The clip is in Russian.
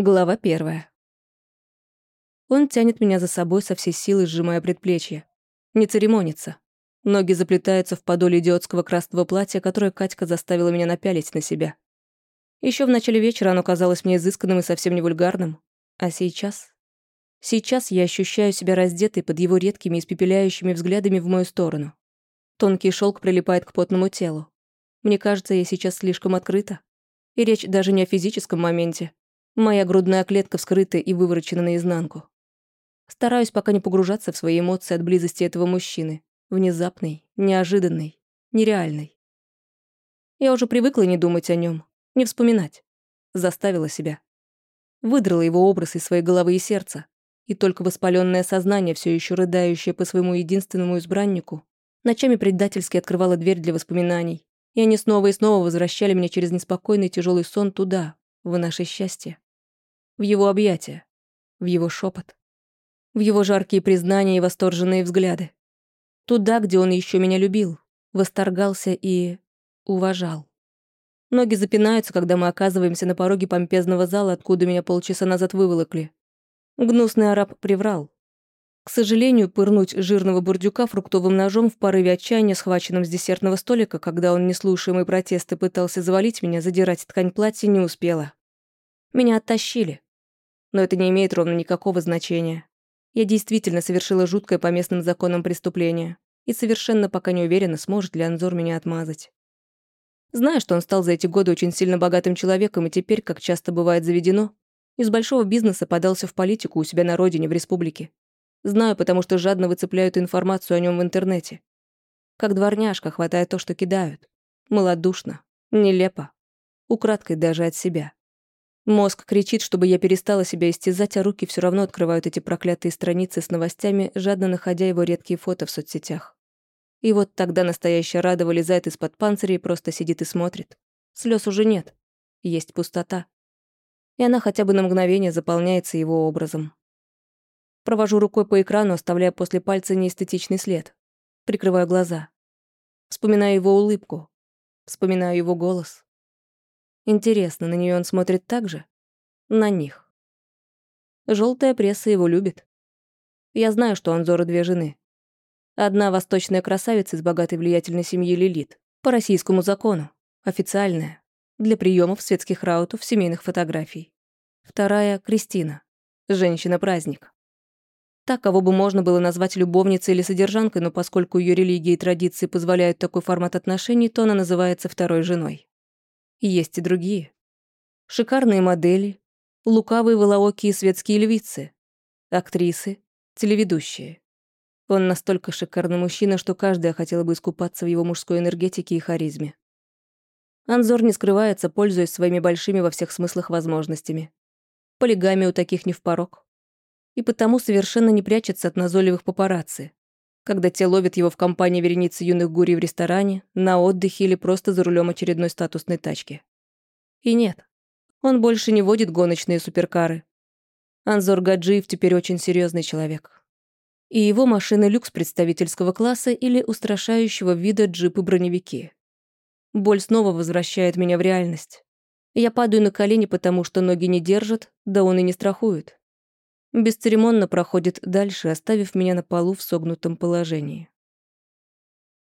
Глава первая. Он тянет меня за собой со всей силы, сжимая предплечье. Не церемонится. Ноги заплетаются в подоле идиотского красного платья, которое Катька заставила меня напялить на себя. Еще в начале вечера оно казалось мне изысканным и совсем не вульгарным. А сейчас? Сейчас я ощущаю себя раздетой под его редкими испепеляющими взглядами в мою сторону. Тонкий шелк прилипает к потному телу. Мне кажется, я сейчас слишком открыта. И речь даже не о физическом моменте, Моя грудная клетка вскрыта и выворочена наизнанку. Стараюсь пока не погружаться в свои эмоции от близости этого мужчины. Внезапный, неожиданный, нереальный. Я уже привыкла не думать о нем, не вспоминать. Заставила себя. Выдрала его образ из своей головы и сердца. И только воспаленное сознание, все еще рыдающее по своему единственному избраннику, ночами предательски открывала дверь для воспоминаний, и они снова и снова возвращали меня через неспокойный тяжелый сон туда, в наше счастье в его объятия, в его шепот, в его жаркие признания и восторженные взгляды. Туда, где он еще меня любил, восторгался и уважал. Ноги запинаются, когда мы оказываемся на пороге помпезного зала, откуда меня полчаса назад выволокли. Гнусный араб приврал. К сожалению, пырнуть жирного бурдюка фруктовым ножом в порыве отчаяния, схваченным с десертного столика, когда он, не слушая мои протесты, пытался завалить меня, задирать ткань платья, не успела. Меня оттащили. Но это не имеет ровно никакого значения. Я действительно совершила жуткое по местным законам преступление и совершенно пока не уверена, сможет ли Анзор меня отмазать. Знаю, что он стал за эти годы очень сильно богатым человеком и теперь, как часто бывает заведено, из большого бизнеса подался в политику у себя на родине, в республике. Знаю, потому что жадно выцепляют информацию о нем в интернете. Как дворняжка, хватая то, что кидают. Малодушно, нелепо, украдкой даже от себя. Мозг кричит, чтобы я перестала себя истязать, а руки все равно открывают эти проклятые страницы с новостями, жадно находя его редкие фото в соцсетях. И вот тогда настоящая Рада вылезает из-под панциря и просто сидит и смотрит. Слез уже нет. Есть пустота. И она хотя бы на мгновение заполняется его образом. Провожу рукой по экрану, оставляя после пальца неэстетичный след. Прикрываю глаза. Вспоминаю его улыбку. Вспоминаю его голос. Интересно, на нее он смотрит так же? На них. Желтая пресса его любит. Я знаю, что у Анзора две жены. Одна восточная красавица из богатой влиятельной семьи Лилит, по российскому закону, официальная, для приемов светских раутов, семейных фотографий. Вторая — Кристина, женщина-праздник. Так, кого бы можно было назвать любовницей или содержанкой, но поскольку ее религия и традиции позволяют такой формат отношений, то она называется второй женой. Есть и другие. Шикарные модели, лукавые волоокие светские львицы, актрисы, телеведущие. Он настолько шикарный мужчина, что каждая хотела бы искупаться в его мужской энергетике и харизме. Анзор не скрывается, пользуясь своими большими во всех смыслах возможностями. Полигамия у таких не в порог. И потому совершенно не прячется от назойливых папарацци, когда те ловят его в компании вереницы юных гурий в ресторане, на отдыхе или просто за рулем очередной статусной тачки. И нет, он больше не водит гоночные суперкары. Анзор Гаджиев теперь очень серьезный человек. И его машины люкс представительского класса или устрашающего вида джипы-броневики. Боль снова возвращает меня в реальность. Я падаю на колени, потому что ноги не держат, да он и не страхует бесцеремонно проходит дальше, оставив меня на полу в согнутом положении.